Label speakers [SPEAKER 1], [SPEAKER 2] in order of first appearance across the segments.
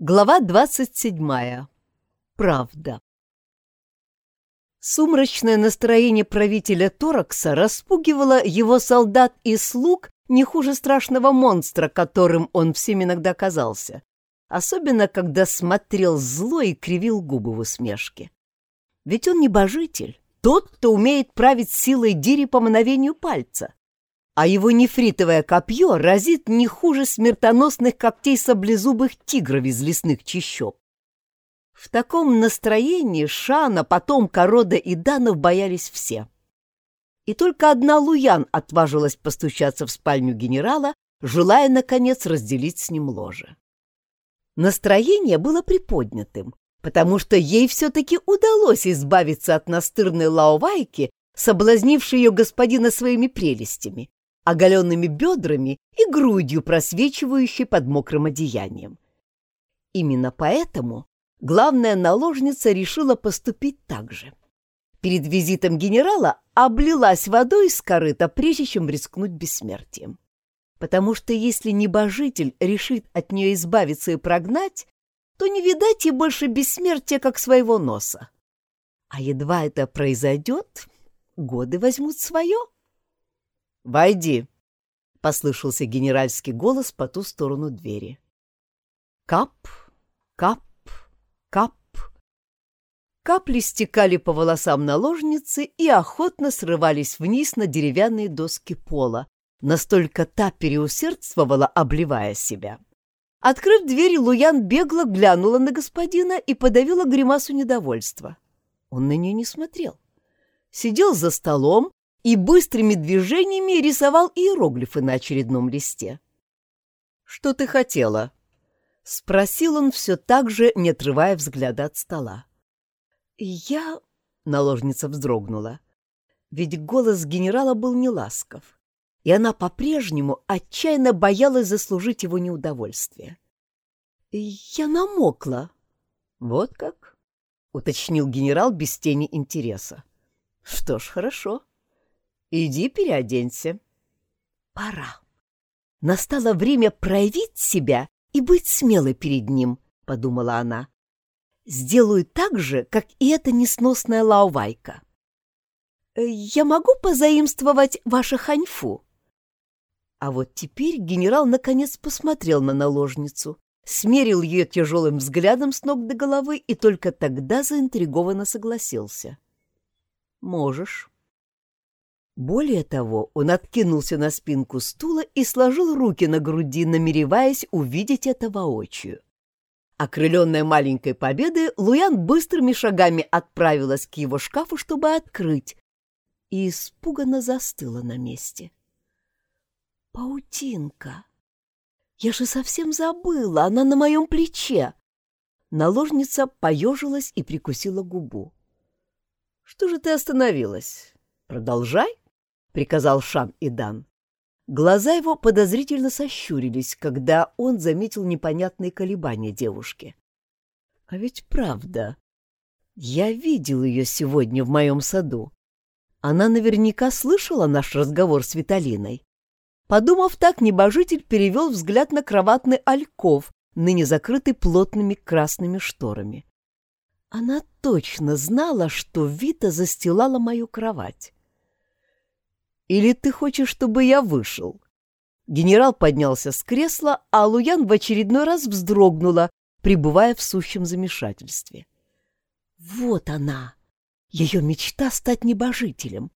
[SPEAKER 1] Глава двадцать седьмая. Правда. Сумрачное настроение правителя Торакса распугивало его солдат и слуг не хуже страшного монстра, которым он всем иногда казался, особенно когда смотрел зло и кривил губы в усмешке. Ведь он небожитель, тот, кто умеет править силой Дири по мановению пальца а его нефритовое копье разит не хуже смертоносных когтей саблезубых тигров из лесных чащоб. В таком настроении Шана, потом Корода и Данов боялись все. И только одна Луян отважилась постучаться в спальню генерала, желая, наконец, разделить с ним ложе. Настроение было приподнятым, потому что ей все-таки удалось избавиться от настырной лаовайки, соблазнившей ее господина своими прелестями, оголенными бедрами и грудью, просвечивающей под мокрым одеянием. Именно поэтому главная наложница решила поступить так же. Перед визитом генерала облилась водой из корыта, прежде чем рискнуть бессмертием. Потому что если небожитель решит от нее избавиться и прогнать, то не видать ей больше бессмертия, как своего носа. А едва это произойдет, годы возьмут свое. «Войди!» — послышался генеральский голос по ту сторону двери. Кап, кап, кап. Капли стекали по волосам наложницы и охотно срывались вниз на деревянные доски пола, настолько та переусердствовала, обливая себя. Открыв дверь, Луян бегло глянула на господина и подавила гримасу недовольства. Он на нее не смотрел. Сидел за столом, и быстрыми движениями рисовал иероглифы на очередном листе. «Что ты хотела?» — спросил он все так же, не отрывая взгляда от стола. «Я...» — наложница вздрогнула. Ведь голос генерала был неласков, и она по-прежнему отчаянно боялась заслужить его неудовольствие. «Я намокла». «Вот как?» — уточнил генерал без тени интереса. «Что ж, хорошо. Иди переоденься. Пора. Настало время проявить себя и быть смелой перед ним, подумала она. Сделаю так же, как и эта несносная лаувайка. Я могу позаимствовать ваше ханьфу? А вот теперь генерал наконец посмотрел на наложницу, смерил ее тяжелым взглядом с ног до головы и только тогда заинтригованно согласился. «Можешь». Более того, он откинулся на спинку стула и сложил руки на груди, намереваясь увидеть это воочию. Окрыленная маленькой победой, Луян быстрыми шагами отправилась к его шкафу, чтобы открыть, и испуганно застыла на месте. «Паутинка! Я же совсем забыла, она на моем плече!» Наложница поежилась и прикусила губу. «Что же ты остановилась? Продолжай!» — приказал Шан Идан. Глаза его подозрительно сощурились, когда он заметил непонятные колебания девушки. «А ведь правда. Я видел ее сегодня в моем саду. Она наверняка слышала наш разговор с Виталиной». Подумав так, небожитель перевел взгляд на кроватный альков, ныне закрытый плотными красными шторами. Она точно знала, что Вита застилала мою кровать. Или ты хочешь, чтобы я вышел?» Генерал поднялся с кресла, а Луян в очередной раз вздрогнула, пребывая в сущем замешательстве. «Вот она! Ее мечта стать небожителем!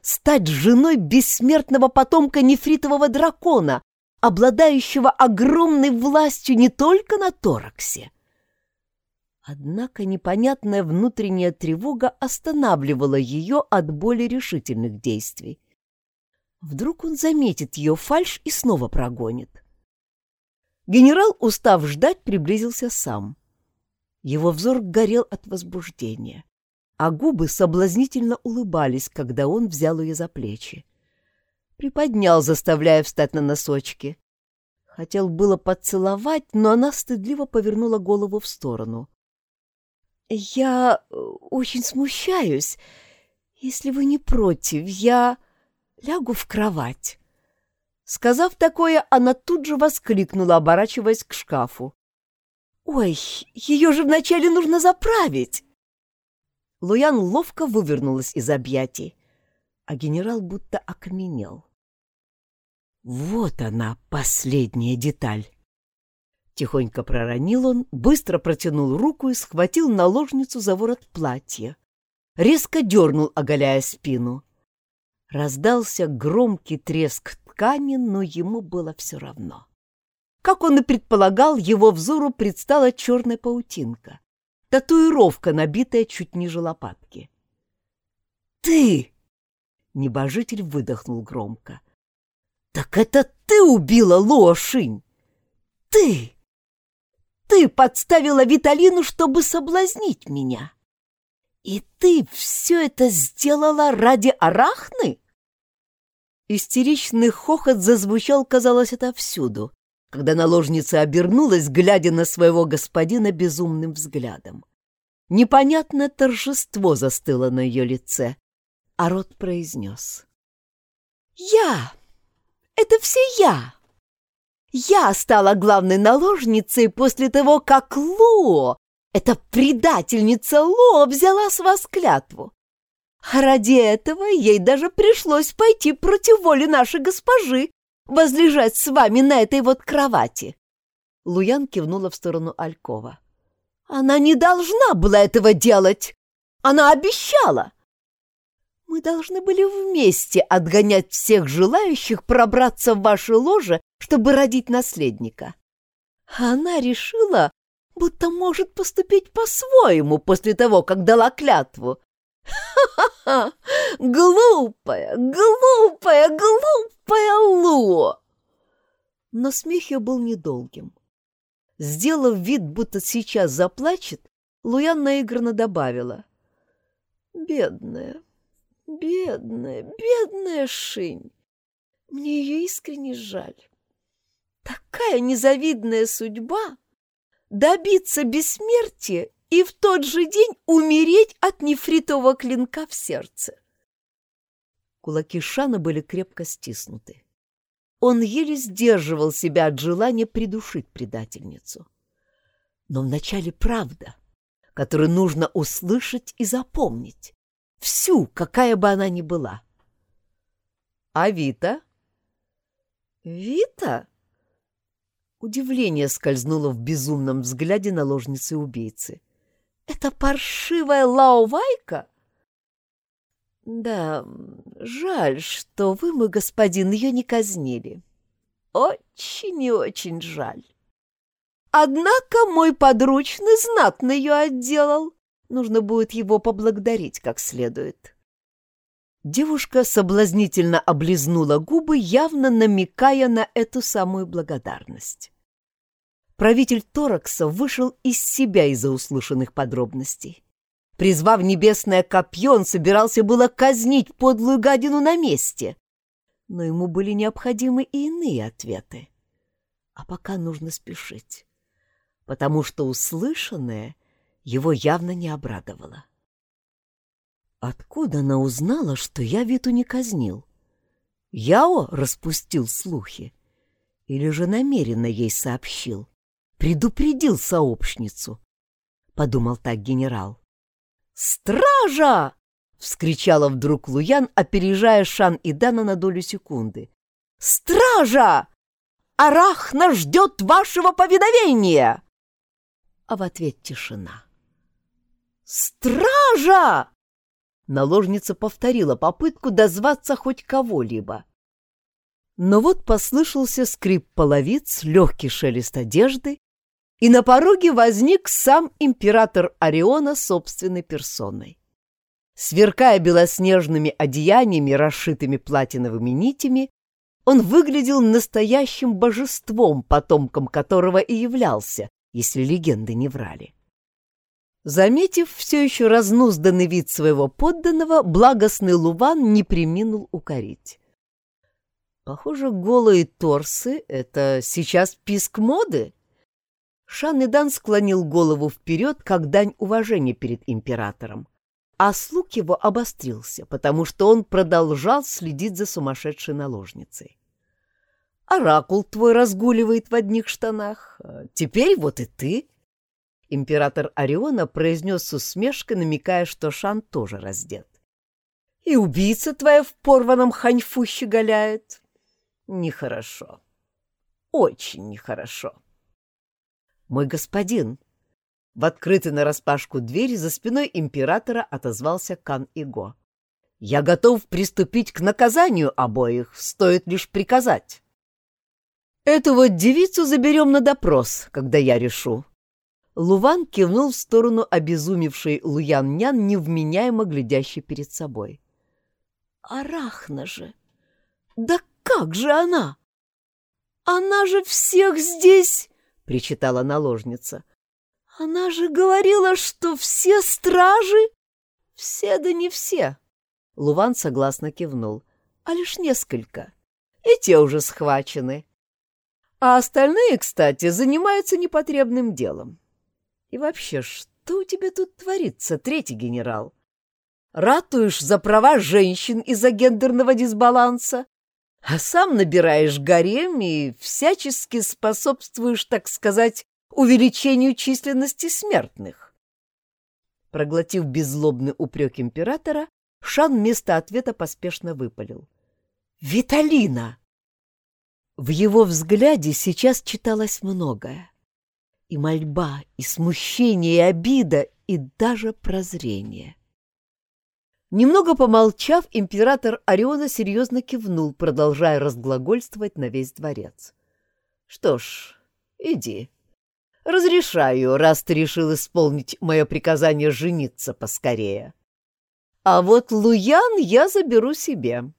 [SPEAKER 1] Стать женой бессмертного потомка нефритового дракона, обладающего огромной властью не только на Тораксе!» Однако непонятная внутренняя тревога останавливала ее от более решительных действий. Вдруг он заметит ее фальшь и снова прогонит. Генерал, устав ждать, приблизился сам. Его взор горел от возбуждения, а губы соблазнительно улыбались, когда он взял ее за плечи. Приподнял, заставляя встать на носочки. Хотел было поцеловать, но она стыдливо повернула голову в сторону. «Я э, очень смущаюсь. Если вы не против, я...» лягу в кровать. Сказав такое, она тут же воскликнула, оборачиваясь к шкафу. Ой, ее же вначале нужно заправить. Луян ловко вывернулась из объятий, а генерал будто окаменел. Вот она, последняя деталь. Тихонько проронил он, быстро протянул руку и схватил наложницу за ворот платья. Резко дернул, оголяя спину. Раздался громкий треск ткани, но ему было все равно. Как он и предполагал, его взору предстала черная паутинка. Татуировка, набитая чуть ниже лопатки. «Ты!» — небожитель выдохнул громко. «Так это ты убила Лошинь! Ты! Ты подставила Виталину, чтобы соблазнить меня! И ты все это сделала ради Арахны?» Истеричный хохот зазвучал, казалось, отовсюду, когда наложница обернулась, глядя на своего господина безумным взглядом. Непонятное торжество застыло на ее лице, а рот произнес. «Я! Это все я! Я стала главной наложницей после того, как Ло, эта предательница Ло, взяла с вас клятву. Ради этого ей даже пришлось пойти против воли нашей госпожи, возлежать с вами на этой вот кровати. Луян кивнула в сторону Алькова. Она не должна была этого делать. Она обещала. Мы должны были вместе отгонять всех желающих пробраться в ваше ложе, чтобы родить наследника. Она решила, будто может поступить по-своему после того, как дала клятву. Ха-ха-ха! Глупая, глупая, глупая Лу! Но смех ее был недолгим. Сделав вид, будто сейчас заплачет, Луян наигранно добавила. «Бедная, бедная, бедная Шинь! Мне ее искренне жаль. Такая незавидная судьба — добиться бессмертия и в тот же день умереть от нефритового клинка в сердце. Кулаки Шана были крепко стиснуты. Он еле сдерживал себя от желания придушить предательницу. Но вначале правда, которую нужно услышать и запомнить, всю, какая бы она ни была. А Вита? Вита? Удивление скользнуло в безумном взгляде наложницы-убийцы. Это паршивая лаувайка? Да, жаль, что вы, мой господин, ее не казнили. Очень и очень жаль. Однако мой подручный знатно ее отделал. Нужно будет его поблагодарить как следует. Девушка соблазнительно облизнула губы, явно намекая на эту самую благодарность правитель Торакса вышел из себя из-за услышанных подробностей. Призвав небесное копье, он собирался было казнить подлую гадину на месте. Но ему были необходимы и иные ответы. А пока нужно спешить, потому что услышанное его явно не обрадовало. Откуда она узнала, что я Виту не казнил? Яо распустил слухи? Или же намеренно ей сообщил? Предупредил сообщницу. Подумал так генерал. «Стража!» — вскричала вдруг Луян, опережая Шан и Дана на долю секунды. «Стража! Арахна ждет вашего повиновения!» А в ответ тишина. «Стража!» Наложница повторила попытку дозваться хоть кого-либо. Но вот послышался скрип половиц, легкий шелест одежды, и на пороге возник сам император Ориона собственной персоной. Сверкая белоснежными одеяниями, расшитыми платиновыми нитями, он выглядел настоящим божеством, потомком которого и являлся, если легенды не врали. Заметив все еще разнузданный вид своего подданного, благостный Луван не приминул укорить. Похоже, голые торсы — это сейчас писк моды. Шан-Идан склонил голову вперед, как дань уважения перед императором. А слуг его обострился, потому что он продолжал следить за сумасшедшей наложницей. «Оракул твой разгуливает в одних штанах. Теперь вот и ты. Император Ориона произнес с усмешкой, намекая, что Шан тоже раздет. «И убийца твоя в порванном ханьфу щеголяет?» «Нехорошо. Очень нехорошо». «Мой господин!» В открытой нараспашку двери за спиной императора отозвался Кан Иго. «Я готов приступить к наказанию обоих, стоит лишь приказать». «Эту вот девицу заберем на допрос, когда я решу». Луван кивнул в сторону обезумевшей Луян-нян, невменяемо глядящей перед собой. «Арахна же! Да как же она? Она же всех здесь!» — причитала наложница. «Она же говорила, что все стражи...» «Все да не все!» Луван согласно кивнул. «А лишь несколько. И те уже схвачены. А остальные, кстати, занимаются непотребным делом. И вообще, что у тебя тут творится, третий генерал? Ратуешь за права женщин из-за гендерного дисбаланса, а сам набираешь гарем и всячески способствуешь, так сказать, увеличению численности смертных. Проглотив беззлобный упрек императора, Шан вместо ответа поспешно выпалил. «Виталина!» В его взгляде сейчас читалось многое. И мольба, и смущение, и обида, и даже прозрение. Немного помолчав, император Ориона серьезно кивнул, продолжая разглагольствовать на весь дворец. «Что ж, иди. Разрешаю, раз ты решил исполнить мое приказание жениться поскорее. А вот Луян я заберу себе.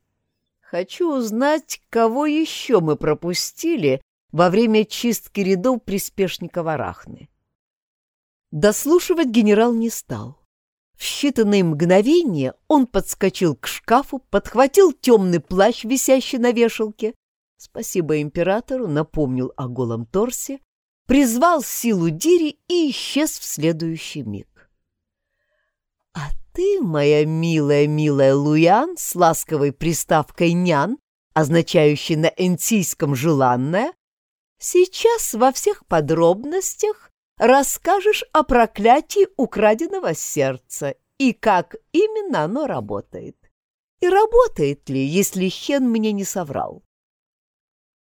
[SPEAKER 1] Хочу узнать, кого еще мы пропустили во время чистки рядов приспешников Арахны». Дослушивать генерал не стал. В считанные мгновения он подскочил к шкафу, подхватил темный плащ, висящий на вешалке. Спасибо императору, напомнил о голом торсе, призвал силу Дири и исчез в следующий миг. «А ты, моя милая-милая Луян, с ласковой приставкой «нян», означающей на энтийском «желанная», сейчас во всех подробностях расскажешь о проклятии украденного сердца и как именно оно работает. И работает ли, если Хен мне не соврал?